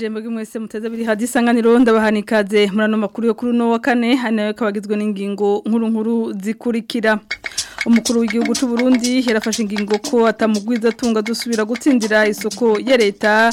ijembo mwese muteze biri hadisa nganiro ndabahanikaze murano makuru yo kuri uno wa kane hanawe kabagizwe n'ingingo nkuru nkuru zikurikira umukuru w'igihugu cy'u Burundi yarafashe ingingo ko atamugwiza atunga dusubira gutsindira isoko ya leta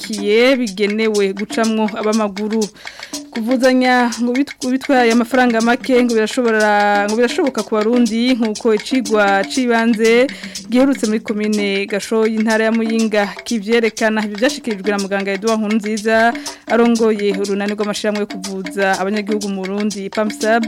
bigenewe gucamwo abamaguru kuvuzanya ngo bitwaye amafaranga make ngo birashobora ngo birashoboka ku barundi nkuko icigwa cibanze giherutse muri commune gasho y'intara ya Muyinga kivyerekana ibyo byashikirijwe na muganga Edouard Nkunziza arongoye urunani yo kuvuza abanyagihugu mu Burundi PAMSAB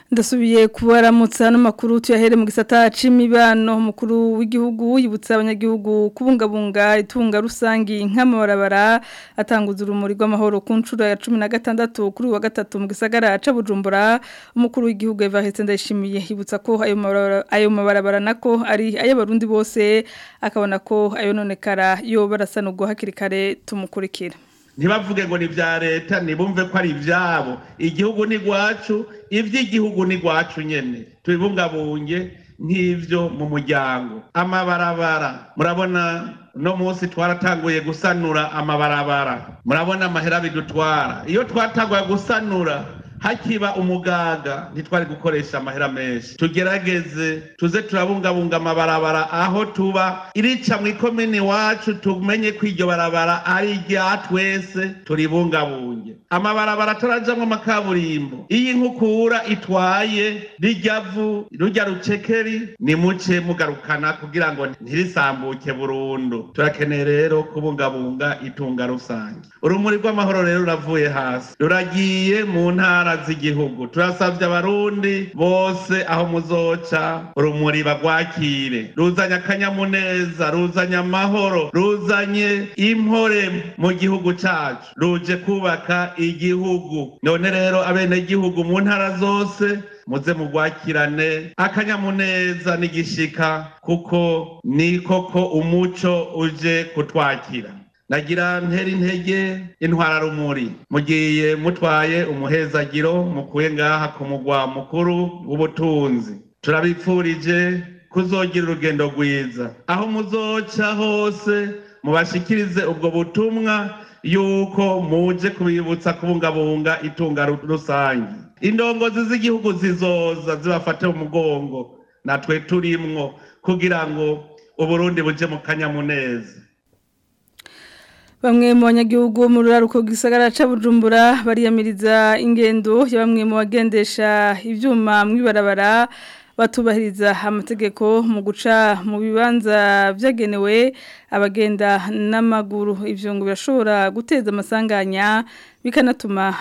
ndasubiye kubaramutsa hano makuru tuyahere mu gisata c'imibano umukuru w'igihugu yibutsa abanyagihugu kubungabunga itunga rusangi nk'amabarabara atanguza urumuri rw'amahoro ku nshuro ya cumi na gatandatu kuri wa gatatu mu gisagara ca bujumbura umukuru w'igihugu evahetse ndayishimiye yibutsa ko ayo mabarabara nako ari ay'abarundi bose akabona ko ayononekara yoba arasanurwa hakiri kare tumukurikira ntibavuge ngo ni ibya leta ntibumve ko ari ibyabo igihugu ni rwacu iby'igihugu ni rwacu nyine tubibungabunge nk'ibyo mu muryango amabarabara murabona no munsi twaratanguye gusanura amabarabara murabona amahera bidutwara iyo twatanguye gusanura hakiba umuganda ntitwari gukoresha amahera menshi tugerageze tuze turabungabunga amabarabara aho tuba irica mu ikomini wacu tumenye ko iryo barabara ari irya twese turibungabunge amabarabara turajamwo amakaburimbo iyi nkukura itwaye rijya vu rujya rucekeri ni muce mugarukana kugira ngo ntirisambuke burundu turakeneye rero kubungabunga itunga rusange urumuri rw'amahoro rero ruravuye hasi ruragiye mu ntara bahaze igihugu turasabye abarundi bose aho muzoca urumuri bagwakire ruzanye akanyamuneza ruzanye amahoro ruzanye impore mu gihugu cacu ruje kubaka igihugu none rero abenegihugu mu ntara zose muze mugwakirane akanyamuneza n'igishika kuko ni koko umuco uje kutwakira nagira mpera intege intwararumuri mugiye mutwaye umuhezagiro mukuye ngaha ku mugwa mukuru w'ubutunzi turabipfurije kuzogira urugendo rwiza aho muzoca hose mubashikirize ubwo butumwa yuko muje kubibutsa kubungabunga itunga rusange indongozi z'igihugu zizoza zibafate umugongo natwe turimwo kugira ngo uburundi buje mu kanyamuneza bamwe mu banyagihugu mu ruraruko rw'isagara ca Bujumbura bariyamiriza ingendo ya bamwe mu bagendesha ivyuma mwibarabara batubahiriza amategeko mu guca mu bibanza byagenewe abagenda n'amaguru ibyo ngo birashobora guteza amasanganya bikanatuma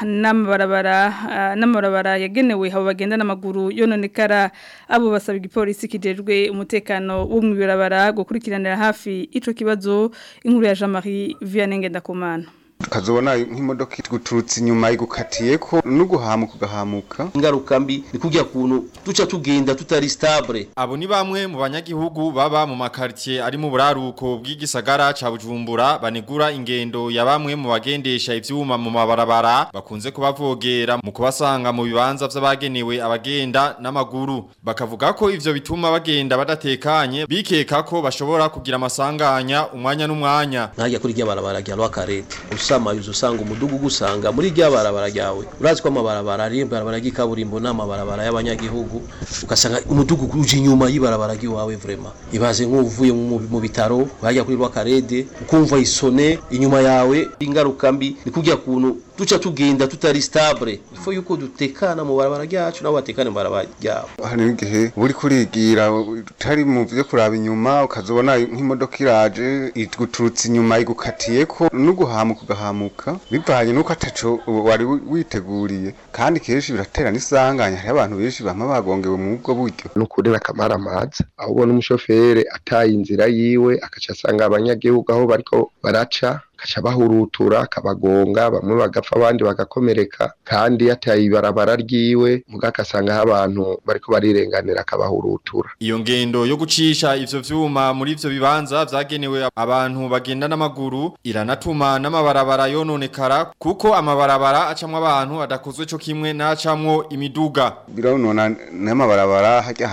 n'amabarabara yagenewe abo bagenda n'amaguru yononekara abo basaba igipolisi kijejwe umutekano wo mu bibarabara gukurikiranira hafi icyo kibazo inkuru ya jean marie vianney ngendakumana Kazobona nk'imodoka ituguturutse inyuma igukatiye ko n'uguhamuka ugahamuka ingaruka mbi ni kujya kuntu duca tugenda tutari stable abo ni bamwe mu banyagihugu baba mu makartie ari mu buraruko bw'igisagara ca Bujumbura banigura ingendo ya bamwe mu bagendesha ivyuma mu mabarabara bakunze kubavogera mu kubasanga mu bibanza vy'abagenewe abagenda n'amaguru bakavuga ko ivyo bituma bagenda badatekanye bikeka ko bashobora kugira amasanganya umwanya n'umwanya najya kuri rya barabara rya Rwakarete ushamayuza usanga umudugu usanga muri rya barabara ryawe urazi ko amabarabara ari ibarabara ry'ikaburimbo n'amabarabara y'abanyagihugu ugasanga umudugudu uje inyuma y'ibarabara ry'iwawe vrema ibaze nk'uvuye mu bitaro wajya kuri rwakarede ukumva isone inyuma yawe ingaruka mbi ni kujya kuntu duca tugenda tutari stable ifo yuko dutekana mu barabara ryacu nabo batekane mu barabara ryabo hari n'igihe uri kurigira utari mu byo kuraba inyuma ukazobona nk'imodoka iraje iguturutse inyuma igukatiye ko n'uguhamuka birahahamuka bivanye n'uko ataco wari witeguriye kandi kenshi biratera n'isanganya hari abantu benshi bama bagongewe mu bwo buryo n'ukuri n'akamaramaza aho ubona umushoferi ataye inzira yiwe akaca asanga abanyagihugu aho bariko baraca gaca bahurutura kabagonga bamwe bagapfa abandi bagakomereka kandi yataye ibarabara ryiwe muga kasanga abantu bariko barirenganira akabahurutura iyo ngendo yo gucisha ivyo vyuma muri ivyo bibanza vyagenewe abantu bagenda n'amaguru iranatuma n'amabarabara yononekara kuko amabarabara acamwe abantu adakozwe cyo kimwe n'acamwo imiduga bironona n'amabarabara hajya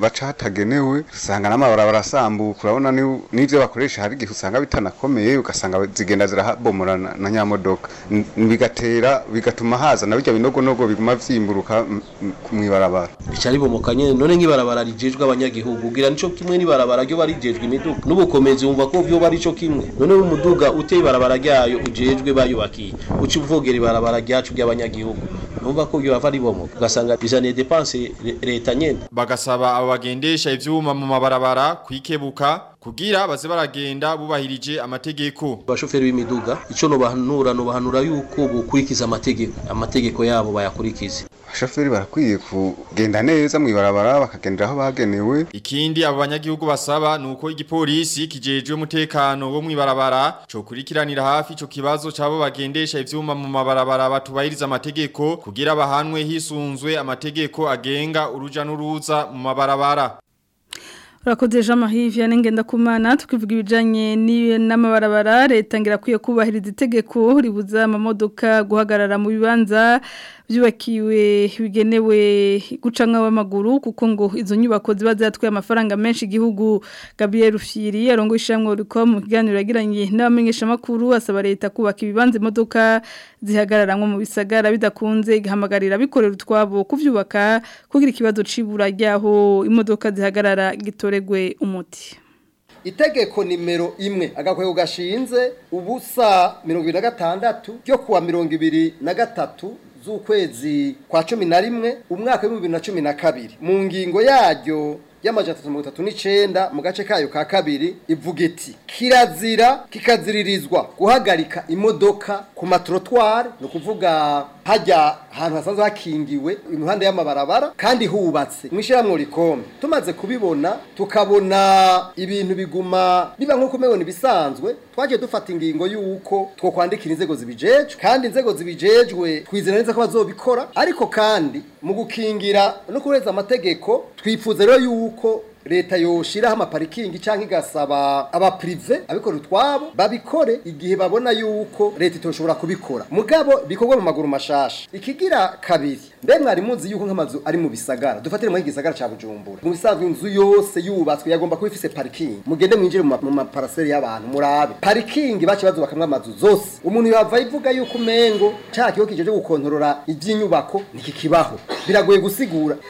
baca hatagenewe usanga n'amabarabara asambuka urabona n'ivyo bakoresha hari igihe usanga bitanakomeye ugasanga ugasanga zigenda zirahabomorana na nyamodoka bigatera bigatuma haza na bijya binogonogo biguma byimburuka mu ibarabara icyari bomokanye none nk'ibarabara rijejwe abanyagihugu gira nico kimwe n'ibarabara ryo barijejwe imiduga n'ubukomezi wumva ko byo bari cyo kimwe none umuduga uteye ibarabara ryayo ujejwe bayubakiye uca uvogera ibarabara ryacu by'abanyagihugu numva ko byo ari bomo ugasanga bizaniye depanse leta nyine bagasaba abo bagendesha ivyuma mu mabarabara kwikebuka kugira baze baragenda bubahirije amategeko abashoferi b'imiduga icyo no bahanura no bahanura yuko bukurikiza amategeko amategeko yabo bayakurikize abashoferi barakwiye kugenda neza mu ibarabara bakagendera aho bagenewe ikindi abo banyagihugu basaba ni igipolisi kijejwe umutekano wo mu ibarabara cyo kurikiranira hafi ico kibazo cyabo bagendesha ivyuma mu mabarabara batubahiriza amategeko kugira bahanwe hisunzwe amategeko agenga uruja n'uruza mu mabarabara Urakoze Jean Marie Vianney Ngendakumana tukivuga ibijanye n'amabarabara leta ngira kwiye kubahiriza itegeko ribuza amamodoka guhagarara mu bibanza byubakiwe bigenewe guca nk'abamaguru kuko ngo izo nyubako ziba zatwaye amafaranga menshi igihugu Gabriel Firi arongo ishamwe riko mu kiganiro yagiranye n'abamenyeshamakuru asaba leta kubaka ibibanza imodoka zihagararanwe mu bisagara bidakunze igahamagarira bikorera utwabo kuvyubaka kugira ikibazo cibura ryaho imodoka zihagarara gitoregwe umuti itegeko nimero imwe agakwego gashinze ubusa mirongo ibiri na gatandatu ryo kuwa mirongo ibiri na gatatu z'ukwezi kwa cumi na rimwe umwaka w'ibihumbi na cumi na kabiri mu ngingo yaryo y'amajana atatu mirongo itatu mu gace kayo ka kabiri ivuga kirazira kikaziririzwa guhagarika imodoka ku matorotwari no kuvuga hajya hantu hasanzwe hakingiwe imihanda y'amabarabara kandi hubatse mu ishyirahamwe rikombe tumaze kubibona tukabona ibintu biguma biba nk'uko umebona ibisanzwe twagiye dufata ingingo y'uko two kwandikira inzego zibijejwe kandi inzego zibijejwe twizera neza ko bazobikora ariko kandi mu gukingira no kubeza amategeko twifuza rero y'uko pouco leta yoshiraho amaparikingi cyangwa igasaba abapurive abikora utwabo babikore igihe babona yuko leta itoshobora kubikora mugabo bikorwa mu maguru mashasha ikigira kabiri mbe mwari muzi yuko nk'amazu ari mu bisagara dufatire muri igisagara ca Bujumbura mu bisanzwe inzu yose yubatswe yagomba kuba ifise parikingi mugende mwinjire mu maparaseri y'abantu murabe parikingi bace bazubakamwe amazu zose umuntu yava ivuga yuko umengo ca kije kijeje gukontorora iby'inyubako niki kibaho biragoye gusigura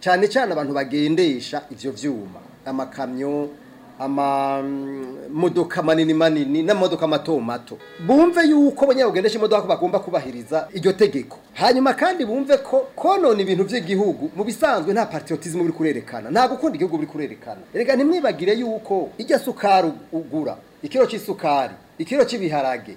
cyane cyane abantu bagendesha ibyo byuma amakamyo amamodoka mm, manini manini modoka mato mato bumve yuko abanyabugendesha modoka bagomba kubahiriza iryo tegeko hanyuma kandi bumve ko konona ibintu by'igihugu mu bisanzwe nta patriotisme buri kurerekana nta gukunda igihugu buri kurerekana erega ntimwibagire yuko irya sukari ugura ikiro cy'isukari ikiro cy'ibiharage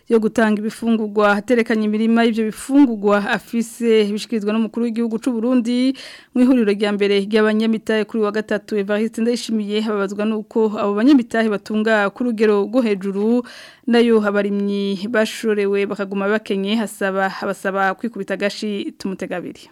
yo gutanga ibifungurwa haterekanye imirima y'ibyo bifungurwa afise bishyikirizwa n'umukuru w'igihugu cy'u Burundi mu ihuriro rya mbere ry'abanyamitahe kuri wa gatatu Evariste ndayishimiye hababazwa n'uko abo banyamitahe batunga ku rugero rwo hejuru nayo abarimyi bashorewe bakaguma bakenye hasaba abasaba kwikubita agashi tumutegabiri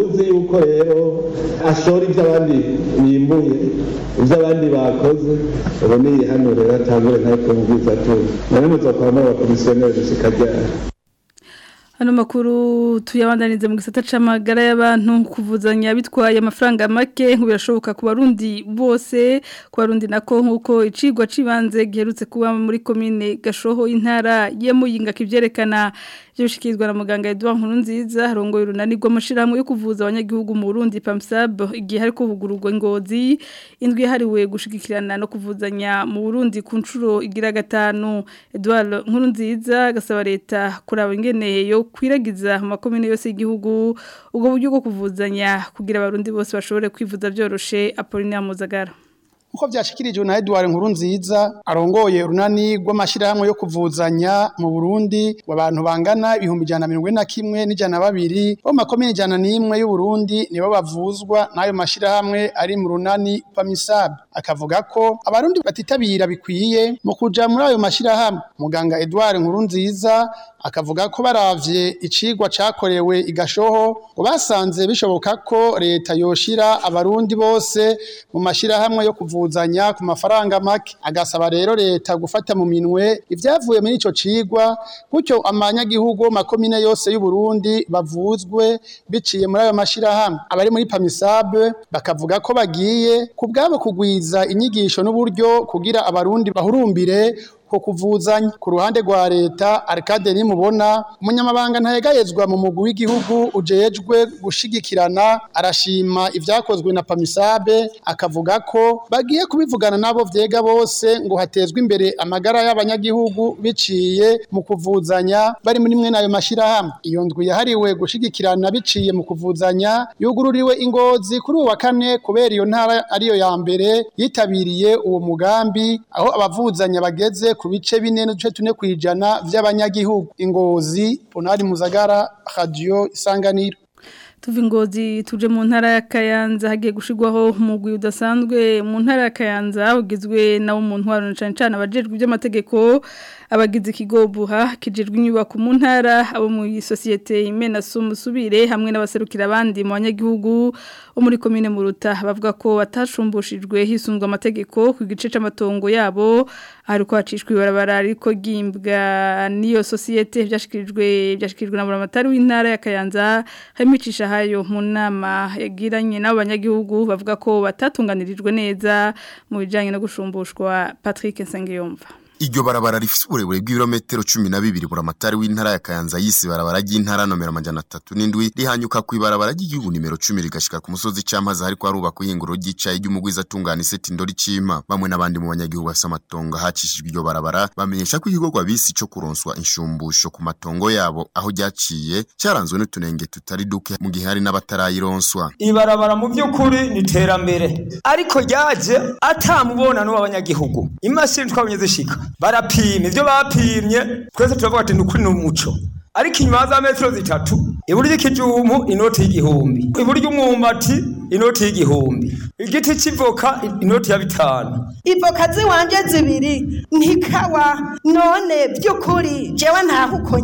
uzi yuko rero ashora ibyabandi abandi bimbuye ibyo abandi bakoze ubu niyihanurira atangure nawe kumubwiza atunga none muzokoramo abakomisiyoneri kibazo kikabyara hano makuru tuyabandaniza mu gisata c'amagara y'abantu kuvuzanya bitwaye amafaranga make birashoboka ku barundi bose ku barundi nako nkuko icigwa cibanze giherutse kuba muri komine gashoho intara ya muyinga kivyerekana by'ubushikirizwa na muganga Edouard Nkurunziza arongoye urunani rw'amashirahamwe yo kuvuza abanyagihugu mu Burundi PAMSAB igihe hari kuvugururwa ingozi indwi yahariwe gushigikirana no kuvuzanya mu Burundi ku nshuro igira gatanu Edouard Nkurunziza gasaba leta kuraba ingene yo kwiragiza mu yose y'igihugu ubwo buryo bwo kuvuzanya kugira abarundi bose bashobore kwivuza byoroshe Apolline Muzagara uko byashikirijwe na Edouard Nkurunziza arongoye runani rw'amashyirahamwe yo kuvuzanya mu Burundi abantu bangana ibihumbi ijana mirongo na kimwe n'ijana babiri bo makomine ijana n'imwe y'u Burundi nibo bavuzwa n'ayo mashyirahamwe ari mu runani PAMISAB akavuga ko abarundi batitabira bikwiye mu kuja muri ayo mashirahamwe muganga Edouard Nkurunziza akavuga ko baravye icigwa cakorewe igashoho ngo basanze bishoboka ko leta yoshira abarundi bose mu mashyirahamwe yo kuvuzanya ku mafaranga make agasaba rero leta gufata mu minwe ivyavuye muri ico cigwa gutyo amanyagihugu makomine yose y'u Burundi bavuzwe biciye muri ayo mashirahamwe abari muri PAMISAB bakavuga ko bagiye ku bwabo kugwiza kubahiriza inyigisho n'uburyo kugira abarundi bahurumbire ko ku ruhande rwa leta arikade nimubona umunyamabanga ntayegayezwa mu mugwi w'igihugu ujejwe gushigikirana arashima ibyakozwe na pamisabe akavuga ko bagiye kubivugana n'abo vyega bose ngo hatezwe imbere amagara y'abanyagihugu biciye mu kuvuzanya bari muri mwe nayo mashirahamwe iyo ndwi yahariwe gushigikirana biciye mu kuvuzanya yugururiwe ingozi kuri uwa kane kubera iyo ntara ariyo ya mbere yitabiriye uwo mugambi aho abavuzanya bageze ku bice bine n'uduce tune ku ijana by'abanyagihugu ingozi onari muzagara radio isanganiro tuva ingozi tuje mu ntara ya Kayanza hagiye gushigwaho umugwi udasanzwe mu ntara ya Kayanza ugizwe na umuntu waronye cyane cyane abajejwe by'amategeko abagize Kigobuha buha kijejwe inyubako mu ntara abo mu isosiyete imena sumusubire hamwe n'abaserukira abandi mu banyagihugu bo muri komine muruta bavuga ko batashumbushijwe hisunga amategeko ku gice c'amatongo yabo ariko kwacishwa ibarabara ariko gimbwa n'iyo sosiyete byashikirijwe byashikirijwe na buramatari w'intara ya Kayanza harimo hayo mu nama yagiranye n'abo banyagihugu bavuga ko batatunganirijwe neza mu bijanye no gushumbushwa Patrick Nsengiyumva Iryo barabara rifite uburebure bw'ibirometero cumi na bibiri buramatari w'intara ya Kayanza yise barabara ry'intara nomero amajana atatu n'indwi rihanyuka ku ibarabara ry'igihugu nimero cumi rigashika ku musozi Campaza hariko harubakwa ihinguro ry'icayi ry'umugwiza atungana iseti ndori cima bamwe n'abandi mu banyagihugu bafise amatongo hacishijwe iryo barabara bamenyesha ko igikorwa bisi co kuronswa inshumbusho ku matongo yabo aho ryaciye caranzwe n'utunenge tutari duke mu gihe hari n'abatarayironswa ibarabara mu by'ukuri ni terambere ariko ryaje atamubona n'uwo abanyagihugu imashini twabonye zishika barapimye ibyo bapimye twese turavuga ati ni ukuri ni umuco ariko inyuma za metero zitatu iburyo ikijumbu inoti y'igihumbi iburyo umwumbati inoti y'igihumbi igiti cy'ivoka inoti ya bitanu ivoka ziwanje zibiri ntikawa none by'ukuri jewe ntaho uko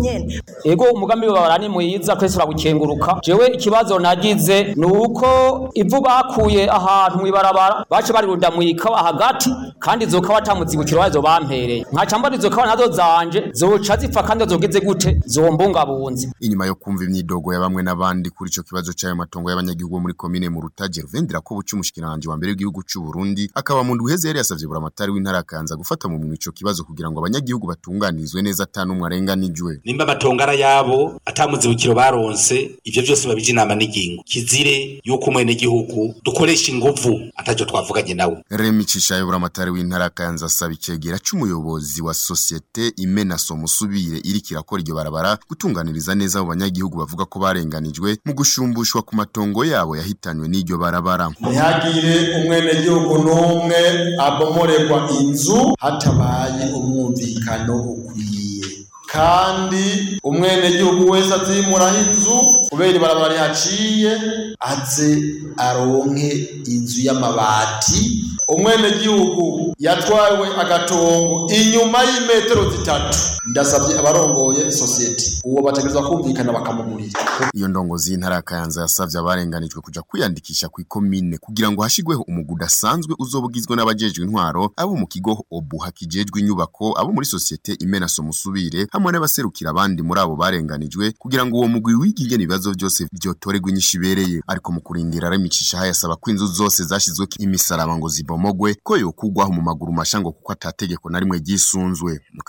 ego umugambi wabara ni mwiza twese uragukenguruka jewe ikibazo nagize ni uko ivu bakuye ahantu mu mwibarabara bace barirunda mwikawa hagati kandi zoka batambutse ibukiro bazo bampereye nkaca mbona izo kawa nazo zanje zoca zipfa kandi zogeze gute zomba mbungabunzi inyuma yo kumva imyidogo ya bamwe n'abandi kuri icyo kibazo cy'ayo matongo y'abanyagihugu muri komine mu rutage ruvendera ko buca umushikiranganji wa mbere w'igihugu cy'u Burundi akaba mu ndwi yari yasavye buramatari w'intara kanza gufata mu mwe ico kibazo kugira ngo abanyagihugu batunganirizwe neza atanumwe arenganijwe nimba amatongara yabo atamuze atamuzibukiro baronse ibyo byose babije inama n'igingo kizire yuko umwenegihugu dukoresha inguvu atacyo twavuganye nawe remi cishayo buramatari w'intara kanza asaba icegera c'umuyobozi wa sosiyete imena somusubire iriko irakora iryo barabara gutunganiriza neza abo banyagihugu bavuga ko barenganijwe mu gushumbushwa ku matongo yabo yahitanywe n'iryo barabara ntihagire umwenegihugu n'umwe abomoregwa inzu hatabaye umwumvikano ukwiye kandi umwenegihugu wese azimuraho inzu kubera ibarabara rihaciye aze aronke inzu y'amabati umwenegihugu yatwawe agatongo inyuma y'imetero zitatu ndasabye abarongoye sosiyete uwo bategereza kumvikana bakamugurira iyo ndongozi y'intara ya kayanza yasabye abarenganijwe kuja kwiyandikisha ku ikomine kugira ngo hashyirweho umugwi udasanzwe uzobugizwe n'abajejwe intwaro abo mu kigo obu hakijejwe inyubako abo muri sosiyete imenaso musubire hamwe n'abaserukira abandi muri abo barenganijwe kugira ngo uwo mugwi wigirye ibibazo byose vyotorerwa inyishu ibereye ariko mu kurindira aramicisha yasaba ko inzu zose zashyizweko imisaraba ngo zibombe mugwe ko yokugwaho mu maguru mashya ngo kuko atategeko na rimwe ryisunzwe mu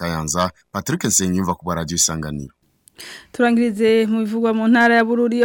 patrick nsengiyumva kuba radiyo isanganiro turangirize mu bivugwa mu ntara ya bururi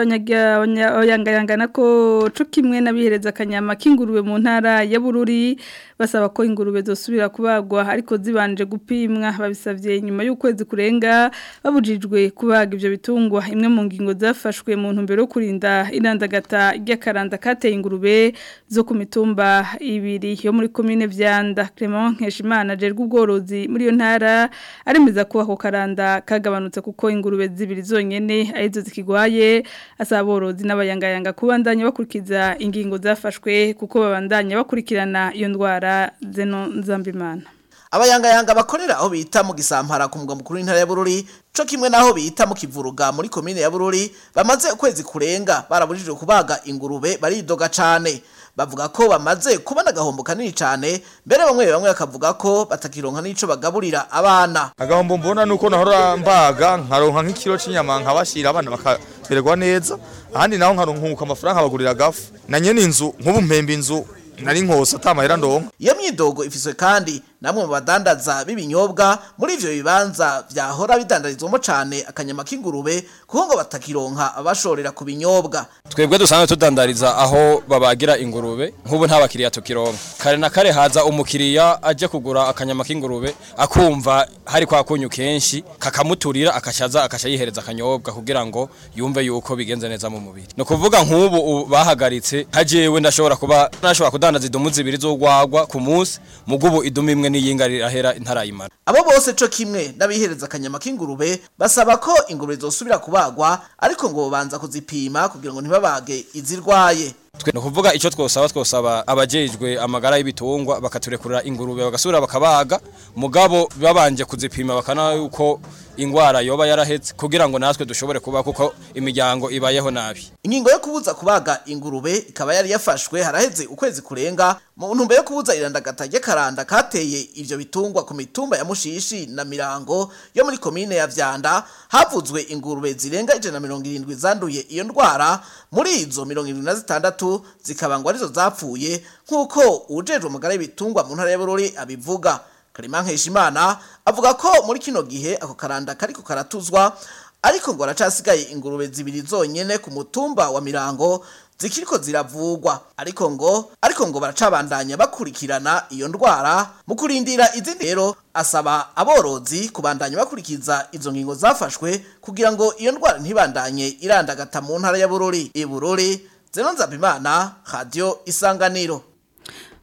yangayangana ko co kimwe n'abihereza akanyama k'ingurube mu ntara ya bururi basaba ko ingurube zosubira kubagwa ariko zibanje gupimwa babisabye nyuma y'ukwezi kurenga babujijwe kubaga ibyo bitungwa imwe mu ngingo zafashwe mu ntumbero yo kurinda inandagata ry'akaranda kateye ingurube zo ku mitumba ibiri yo muri komine vyanda Clement Nkeshimana ajerwe ubworozi muri yo ntara aremeza ko karanda kagabanutse kuko ingurube zibiri zonyene arizo zikigwaye asaba borozi n'abayangayanga kubandanya bakurikiza ingingo zafashwe kuko babandanya bakurikirana iyo ndwara ntara Aba yanga yanga bakorera aho bita mu gisampara ku mugwa mukuru w'intara ya Bururi co kimwe naho bita mu kivuruga muri komine ya Bururi bamaze ukwezi kurenga baraburijwe kubaga ingurube baridoga cane bavuga ko bamaze kubona agahombo kanini cyane mbere bamwe bamwe bakavuga ko batakironka n’icyo bagaburira abana agahombo mbona ni uko nahora mbaga nkaronka nk'ikiro c'inyama nkabashira abana bakamererwa neza ahandi naho nkaronka amafaranga abagurira gafu na nyene inzu nk'ubu mpemba inzu nari nkosa atamahera ndonka iyo myidogo ifiswe kandi namwe mu badandaza b'ibinyobwa muri ibyo bibanza byahora bidandarizwamo cyane akanyama k'ingurube kuko ngo batakironka abashorera ku binyobwa twebwe dusanzwe tudandariza aho babagira ingurube nk'ubu nta bakiriya tukironka kare na kare haza umukiriya ajye kugura akanyama k'ingurube akumva hari kwa kunyu kenshi kakamuturira akashaza akashayihereza akanyobwa kugira ngo yumve yuko bigenze neza mu mubiri ni ukuvuga nk'ubu bahagaritse hajewe ndashobora kuba nashobora kudandaza idumu zibiri z'urwagwa ku munsi mugubu idumu imwe hamwe n'iyinga rirahera intarayimara abo bose co kimwe n'abihereza akanyama k'ingurube basaba ko ingurube zosubira kubagwa ariko ngo babanza kuzipima kugira ngo ntibabage izirwaye ni ukuvuga icyo twosaba twosaba abajejwe amagara y'ibitungwa bakaturekurira ingurube bagasubira bakabaga mugabo babanje kuzipima bakana yuko ingwara yoba yarahetse kugira ngo natwe dushobore kuba kuko imiryango ibayeho nabi ingingo yo kubuza kubaga ingurube ikaba yari yafashwe haraheze ukwezi kurenga mu ntumbero yo kubuza irandagatage karanda kateye ibyo bitungwa ku mitumba ya mushishi na mirango yo muri komine ya byanda havuzwe ingurube zirenga irindwi zanduye iyo ndwara muri izo mirongo irindwi zitandatu eshatu zikaba ngo arizo zapfuye nk'uko ujejwe umugara w'ibitungwa mu ntara y'abururi abivuga karima nkeshimana avuga ko muri kino gihe ako karanda kariko karatuzwa ariko ngo aracasigaye ingurube zibiri zonyine ku mutumba wa mirango zikiriko ziravugwa ariko ngo ariko ngo baracabandanya bakurikirana iyo ndwara mu kurindira izindi rero asaba aborozi kubandanya bakurikiza izo ngingo zafashwe kugira ngo iyo ndwara ntibandanye irandagata mu ntara ya Bururi i Bururi zeno nzabimana radiyo isanganiro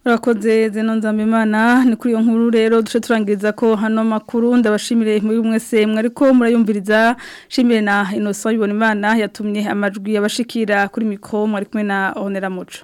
urakoze zeno nzabimana ni kuri iyo nkuru rero duce turangiriza ko hano makuru ndabashimire muri mwese mwariko murayumviriza shimire na inoso y'ibonimana yatumye amajwi yabashikira kuri mikoro mwari kumwe na onera muco